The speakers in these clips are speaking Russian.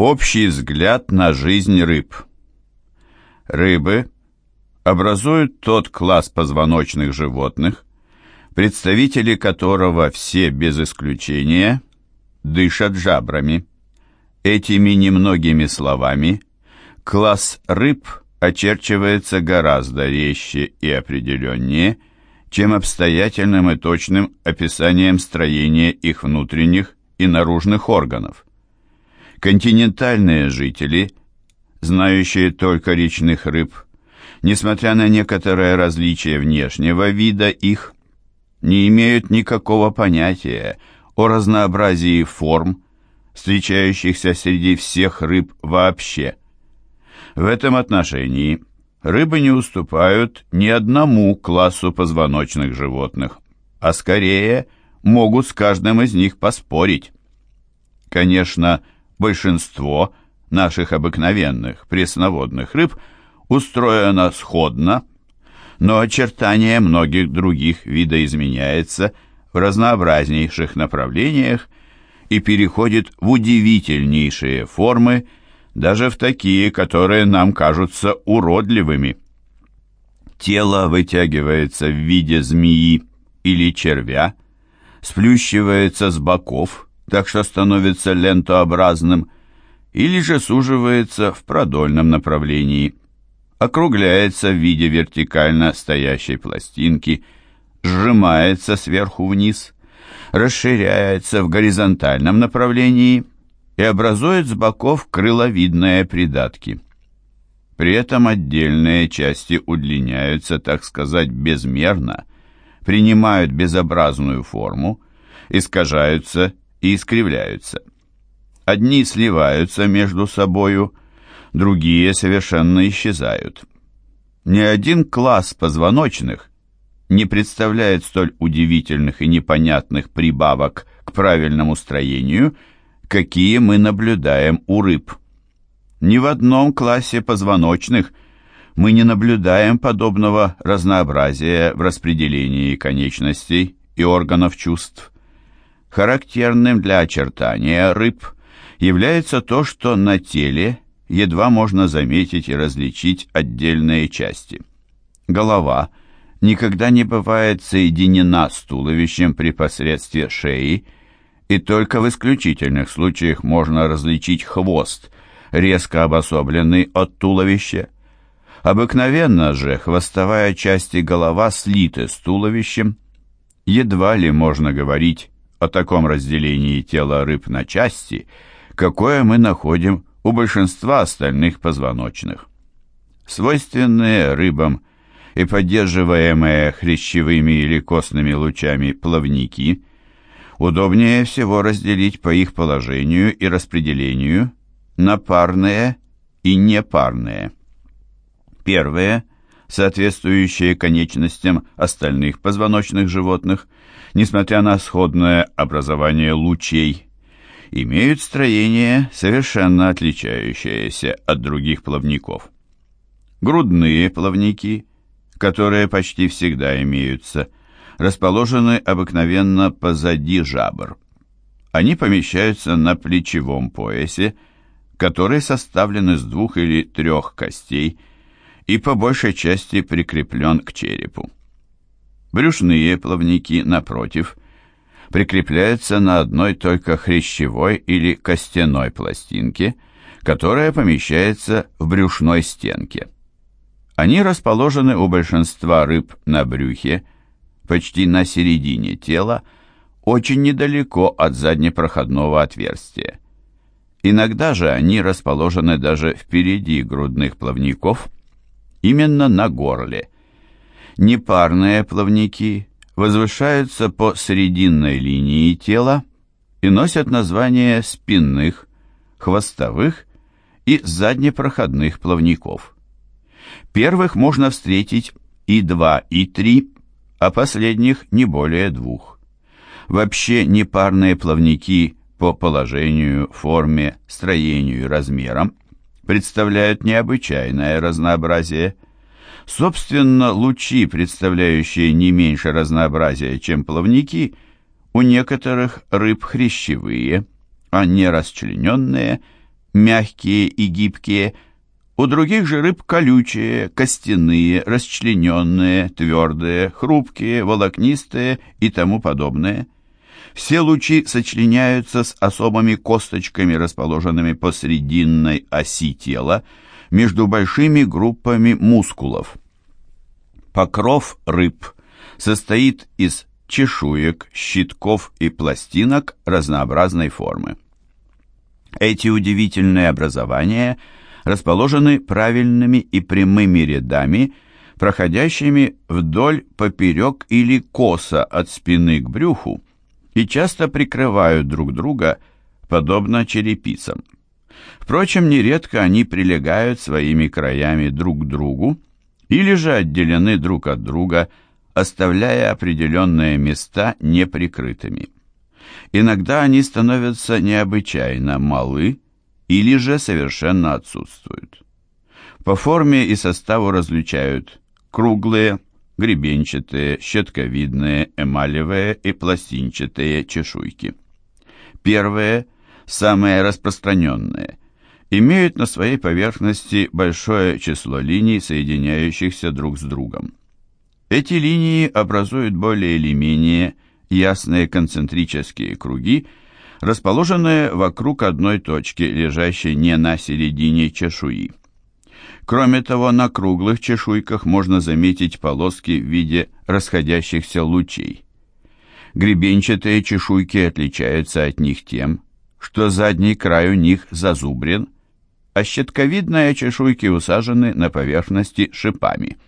Общий взгляд на жизнь рыб. Рыбы образуют тот класс позвоночных животных, представители которого все без исключения дышат жабрами. Этими немногими словами класс рыб очерчивается гораздо резче и определеннее, чем обстоятельным и точным описанием строения их внутренних и наружных органов. Континентальные жители, знающие только речных рыб, несмотря на некоторое различие внешнего вида их, не имеют никакого понятия о разнообразии форм, встречающихся среди всех рыб вообще. В этом отношении рыбы не уступают ни одному классу позвоночных животных, а скорее могут с каждым из них поспорить. Конечно, большинство наших обыкновенных пресноводных рыб устроено сходно, но очертания многих других видоизменяется в разнообразнейших направлениях и переходит в удивительнейшие формы, даже в такие, которые нам кажутся уродливыми. Тело вытягивается в виде змеи или червя, сплющивается с боков – так что становится лентообразным, или же суживается в продольном направлении, округляется в виде вертикально стоящей пластинки, сжимается сверху вниз, расширяется в горизонтальном направлении и образует с боков крыловидные придатки. При этом отдельные части удлиняются, так сказать, безмерно, принимают безобразную форму, искажаются и искривляются. Одни сливаются между собою, другие совершенно исчезают. Ни один класс позвоночных не представляет столь удивительных и непонятных прибавок к правильному строению, какие мы наблюдаем у рыб. Ни в одном классе позвоночных мы не наблюдаем подобного разнообразия в распределении конечностей и органов чувств. Характерным для очертания рыб является то, что на теле едва можно заметить и различить отдельные части. Голова никогда не бывает соединена с туловищем при посредстве шеи, и только в исключительных случаях можно различить хвост, резко обособленный от туловища. Обыкновенно же хвостовая часть и голова слиты с туловищем. Едва ли можно говорить о таком разделении тела рыб на части, какое мы находим у большинства остальных позвоночных. Свойственные рыбам и поддерживаемые хрящевыми или костными лучами плавники удобнее всего разделить по их положению и распределению на парные и непарные. Первые, соответствующие конечностям остальных позвоночных животных – несмотря на сходное образование лучей, имеют строение, совершенно отличающееся от других плавников. Грудные плавники, которые почти всегда имеются, расположены обыкновенно позади жабр. Они помещаются на плечевом поясе, который составлен из двух или трех костей и по большей части прикреплен к черепу. Брюшные плавники, напротив, прикрепляются на одной только хрящевой или костяной пластинке, которая помещается в брюшной стенке. Они расположены у большинства рыб на брюхе, почти на середине тела, очень недалеко от заднепроходного отверстия. Иногда же они расположены даже впереди грудных плавников, именно на горле – Непарные плавники возвышаются по срединной линии тела и носят название спинных, хвостовых и заднепроходных плавников. Первых можно встретить и два, и три, а последних не более двух. Вообще непарные плавники по положению, форме, строению и размерам представляют необычайное разнообразие – Собственно, лучи, представляющие не меньше разнообразия, чем плавники, у некоторых рыб хрящевые, а не расчлененные, мягкие и гибкие, у других же рыб колючие, костяные, расчлененные, твердые, хрупкие, волокнистые и тому подобное. Все лучи сочленяются с особыми косточками, расположенными по срединной оси тела, между большими группами мускулов. Покров рыб состоит из чешуек, щитков и пластинок разнообразной формы. Эти удивительные образования расположены правильными и прямыми рядами, проходящими вдоль, поперек или косо от спины к брюху, и часто прикрывают друг друга, подобно черепицам. Впрочем, нередко они прилегают своими краями друг к другу или же отделены друг от друга, оставляя определенные места неприкрытыми. Иногда они становятся необычайно малы или же совершенно отсутствуют. По форме и составу различают круглые, гребенчатые, щетковидные, эмалевые и пластинчатые чешуйки. Первые, самые распространенные, имеют на своей поверхности большое число линий, соединяющихся друг с другом. Эти линии образуют более или менее ясные концентрические круги, расположенные вокруг одной точки, лежащей не на середине чешуи. Кроме того, на круглых чешуйках можно заметить полоски в виде расходящихся лучей. Гребенчатые чешуйки отличаются от них тем, что задний край у них зазубрен, а щетковидные чешуйки усажены на поверхности шипами.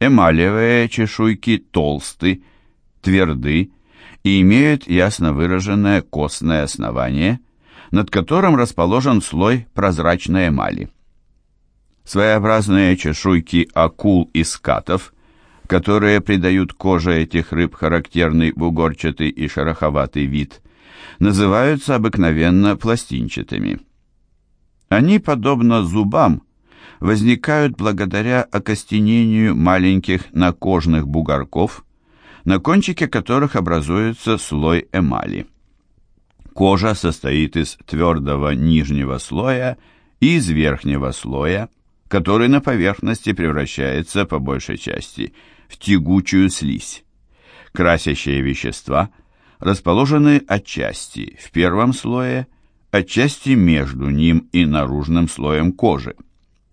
Эмалевые чешуйки толсты, тверды и имеют ясно выраженное костное основание, над которым расположен слой прозрачной эмали. Своеобразные чешуйки акул и скатов, которые придают коже этих рыб характерный бугорчатый и шероховатый вид, называются обыкновенно пластинчатыми. Они, подобно зубам, возникают благодаря окостенению маленьких накожных бугорков, на кончике которых образуется слой эмали. Кожа состоит из твердого нижнего слоя и из верхнего слоя, который на поверхности превращается по большей части в тягучую слизь. Красящие вещества расположены отчасти в первом слое, отчасти между ним и наружным слоем кожи.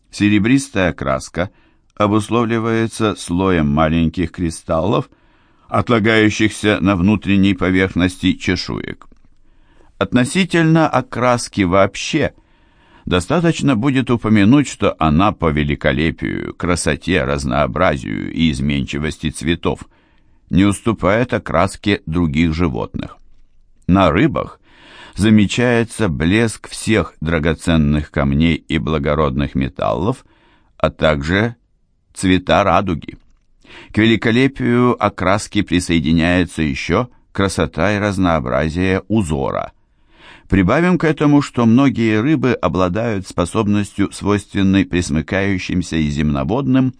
Серебристая краска обусловливается слоем маленьких кристаллов, отлагающихся на внутренней поверхности чешуек. Относительно окраски вообще, достаточно будет упомянуть, что она по великолепию, красоте, разнообразию и изменчивости цветов не уступает окраске других животных. На рыбах замечается блеск всех драгоценных камней и благородных металлов, а также цвета радуги. К великолепию окраски присоединяется еще красота и разнообразие узора. Прибавим к этому, что многие рыбы обладают способностью, свойственной присмыкающимся и земноводным,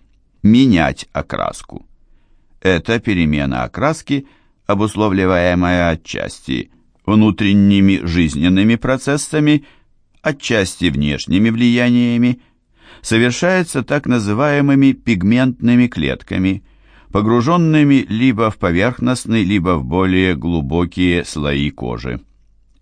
менять окраску. Эта перемена окраски, обусловливаемая отчасти внутренними жизненными процессами, отчасти внешними влияниями, совершается так называемыми пигментными клетками, погруженными либо в поверхностный, либо в более глубокие слои кожи.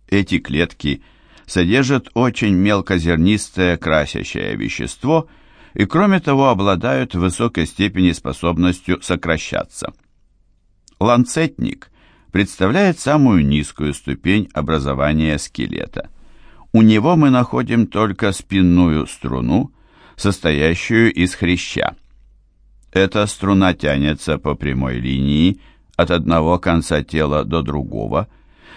Эти клетки содержат очень мелкозернистое красящее вещество и, кроме того, обладают в высокой степени способностью сокращаться. Ланцетник представляет самую низкую ступень образования скелета. У него мы находим только спинную струну, состоящую из хряща. Эта струна тянется по прямой линии от одного конца тела до другого,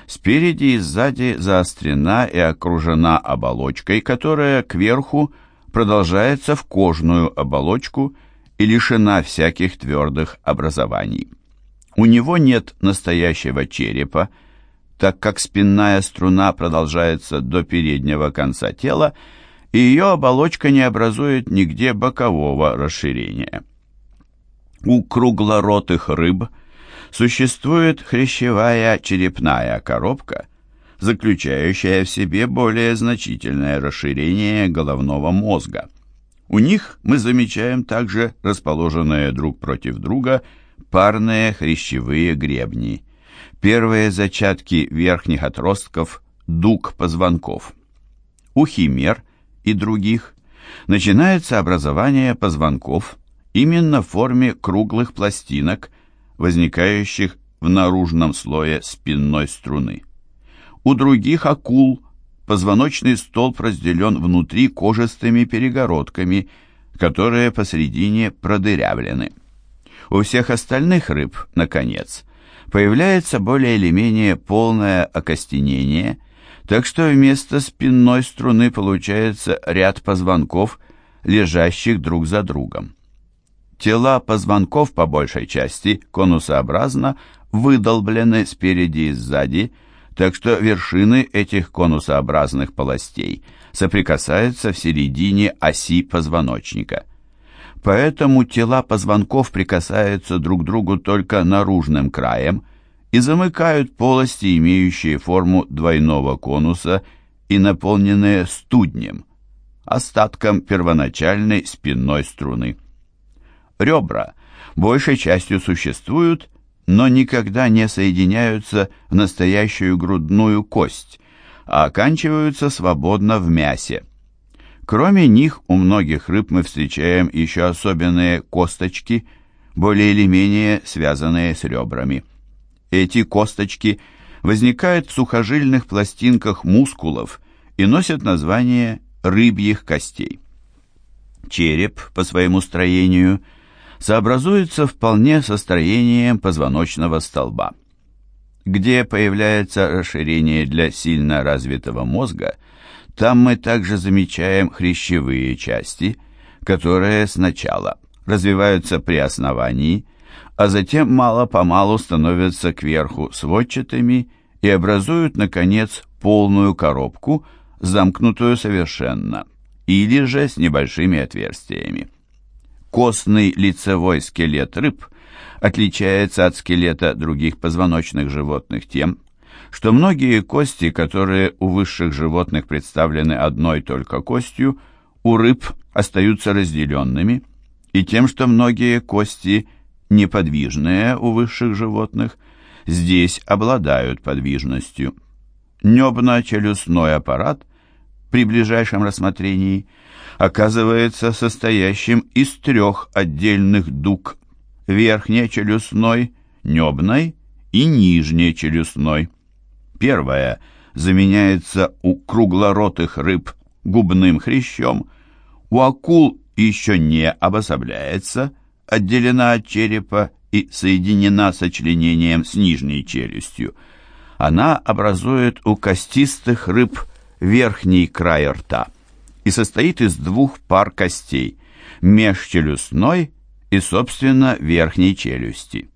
спереди и сзади заострена и окружена оболочкой, которая кверху продолжается в кожную оболочку и лишена всяких твердых образований. У него нет настоящего черепа, так как спинная струна продолжается до переднего конца тела, и ее оболочка не образует нигде бокового расширения. У круглоротых рыб существует хрящевая черепная коробка, заключающая в себе более значительное расширение головного мозга. У них мы замечаем также расположенные друг против друга парные хрящевые гребни. Первые зачатки верхних отростков дуг позвонков. У химер и других начинается образование позвонков именно в форме круглых пластинок, возникающих в наружном слое спинной струны. У других акул позвоночный столб разделен внутри кожистыми перегородками, которые посредине продырявлены. У всех остальных рыб, наконец, появляется более или менее полное окостенение, так что вместо спинной струны получается ряд позвонков, лежащих друг за другом. Тела позвонков по большей части конусообразно выдолблены спереди и сзади, так что вершины этих конусообразных полостей соприкасаются в середине оси позвоночника. Поэтому тела позвонков прикасаются друг к другу только наружным краем и замыкают полости, имеющие форму двойного конуса и наполненные студнем, остатком первоначальной спинной струны. Ребра большей частью существуют но никогда не соединяются в настоящую грудную кость, а оканчиваются свободно в мясе. Кроме них у многих рыб мы встречаем еще особенные косточки, более или менее связанные с ребрами. Эти косточки возникают в сухожильных пластинках мускулов и носят название рыбьих костей. Череп по своему строению – сообразуется вполне со строением позвоночного столба. Где появляется расширение для сильно развитого мозга, там мы также замечаем хрящевые части, которые сначала развиваются при основании, а затем мало-помалу становятся кверху сводчатыми и образуют, наконец, полную коробку, замкнутую совершенно, или же с небольшими отверстиями. Костный лицевой скелет рыб отличается от скелета других позвоночных животных тем, что многие кости, которые у высших животных представлены одной только костью, у рыб остаются разделенными, и тем, что многие кости, неподвижные у высших животных, здесь обладают подвижностью. Небно-челюстной аппарат при ближайшем рассмотрении – оказывается состоящим из трех отдельных дуг – верхнечелюстной, небной и нижнечелюстной. Первая заменяется у круглоротых рыб губным хрящом, у акул еще не обособляется, отделена от черепа и соединена сочленением с нижней челюстью. Она образует у костистых рыб верхний край рта – и состоит из двух пар костей – межчелюстной и, собственно, верхней челюсти.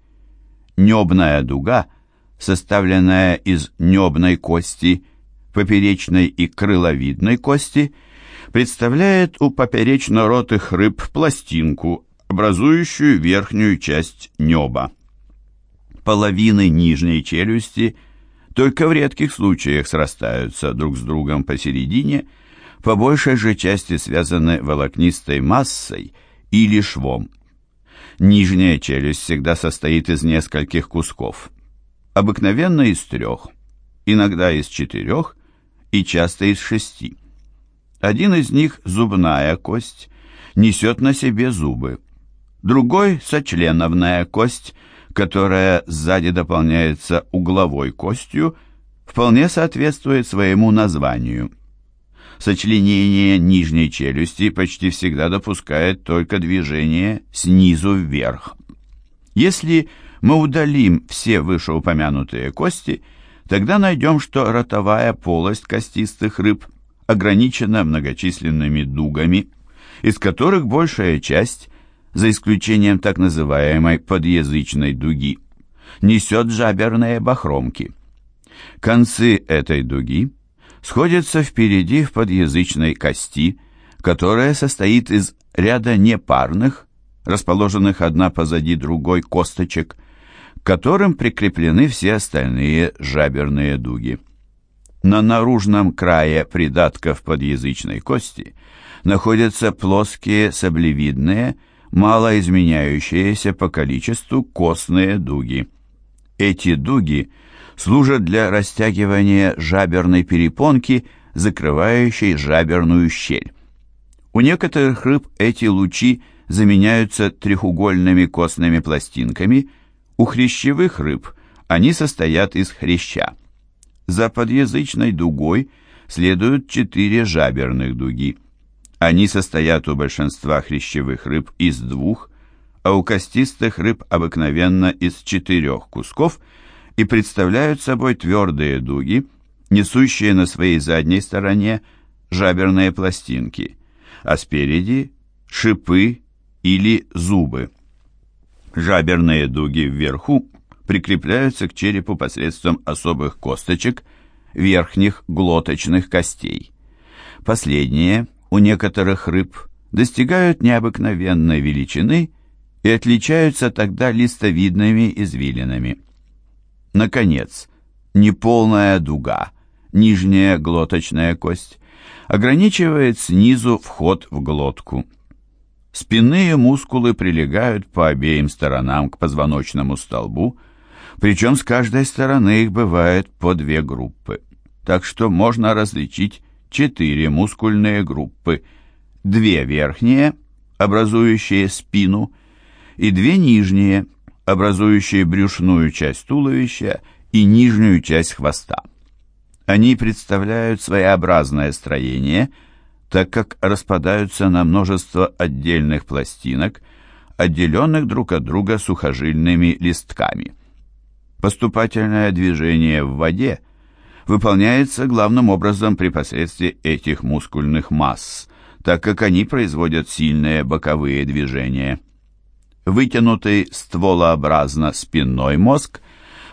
Небная дуга, составленная из небной кости, поперечной и крыловидной кости, представляет у поперечно-ротых рыб пластинку, образующую верхнюю часть неба. Половины нижней челюсти только в редких случаях срастаются друг с другом посередине – по большей же части связаны волокнистой массой или швом. Нижняя челюсть всегда состоит из нескольких кусков, обыкновенно из трех, иногда из четырех и часто из шести. Один из них, зубная кость, несет на себе зубы, другой – сочленовная кость, которая сзади дополняется угловой костью, вполне соответствует своему названию – Сочленение нижней челюсти почти всегда допускает только движение снизу вверх. Если мы удалим все вышеупомянутые кости, тогда найдем, что ротовая полость костистых рыб ограничена многочисленными дугами, из которых большая часть, за исключением так называемой подъязычной дуги, несет жаберные бахромки. Концы этой дуги сходятся впереди в подъязычной кости, которая состоит из ряда непарных, расположенных одна позади другой косточек, к которым прикреплены все остальные жаберные дуги. На наружном крае придатков подъязычной кости находятся плоские саблевидные, мало изменяющиеся по количеству костные дуги. Эти дуги служат для растягивания жаберной перепонки, закрывающей жаберную щель. У некоторых рыб эти лучи заменяются треугольными костными пластинками, у хрящевых рыб они состоят из хряща. За подъязычной дугой следуют четыре жаберных дуги. Они состоят у большинства хрящевых рыб из двух, а у костистых рыб обыкновенно из четырех кусков и представляют собой твердые дуги, несущие на своей задней стороне жаберные пластинки, а спереди шипы или зубы. Жаберные дуги вверху прикрепляются к черепу посредством особых косточек верхних глоточных костей. Последние у некоторых рыб достигают необыкновенной величины и отличаются тогда листовидными извилинами. Наконец, неполная дуга, нижняя глоточная кость, ограничивает снизу вход в глотку. Спинные мускулы прилегают по обеим сторонам к позвоночному столбу, причем с каждой стороны их бывает по две группы. Так что можно различить четыре мускульные группы, две верхние, образующие спину, и две нижние, образующие брюшную часть туловища и нижнюю часть хвоста. Они представляют своеобразное строение – так как распадаются на множество отдельных пластинок, отделенных друг от друга сухожильными листками. Поступательное движение в воде выполняется главным образом при посредстве этих мускульных масс, так как они производят сильные боковые движения. Вытянутый стволообразно спинной мозг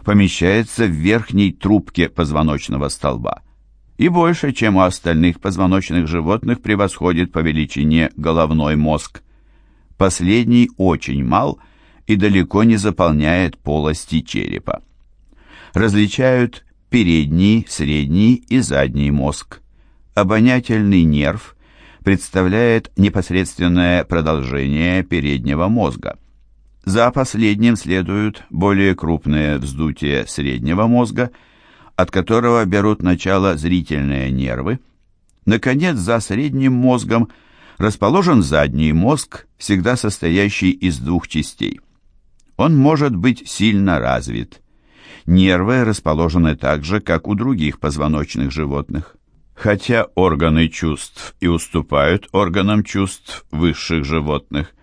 помещается в верхней трубке позвоночного столба – и больше, чем у остальных позвоночных животных, превосходит по величине головной мозг. Последний очень мал и далеко не заполняет полости черепа. Различают передний, средний и задний мозг. Обонятельный нерв представляет непосредственное продолжение переднего мозга. За последним следуют более крупные вздутия среднего мозга – от которого берут начало зрительные нервы. Наконец, за средним мозгом расположен задний мозг, всегда состоящий из двух частей. Он может быть сильно развит. Нервы расположены так же, как у других позвоночных животных. Хотя органы чувств и уступают органам чувств высших животных,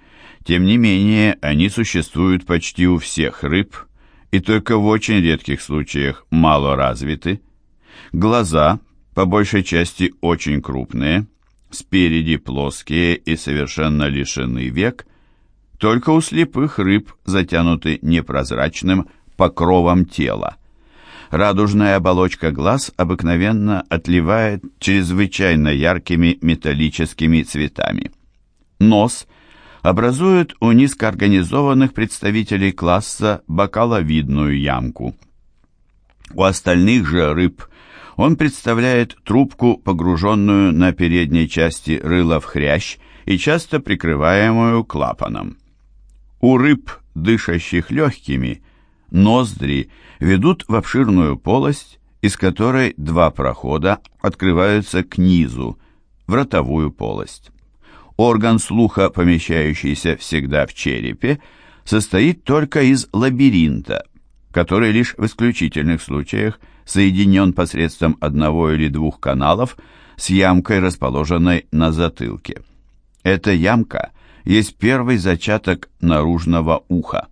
тем не менее они существуют почти у всех рыб, и только в очень редких случаях мало развиты. Глаза, по большей части, очень крупные, спереди плоские и совершенно лишены век, только у слепых рыб затянуты непрозрачным покровом тела. Радужная оболочка глаз обыкновенно отливает чрезвычайно яркими металлическими цветами. Нос образуют у низкоорганизованных представителей класса бокаловидную ямку. У остальных же рыб он представляет трубку, погруженную на передней части рыла в хрящ и часто прикрываемую клапаном. У рыб, дышащих легкими, ноздри ведут в обширную полость, из которой два прохода открываются к низу, в ротовую полость. Орган слуха, помещающийся всегда в черепе, состоит только из лабиринта, который лишь в исключительных случаях соединен посредством одного или двух каналов с ямкой, расположенной на затылке. Эта ямка есть первый зачаток наружного уха.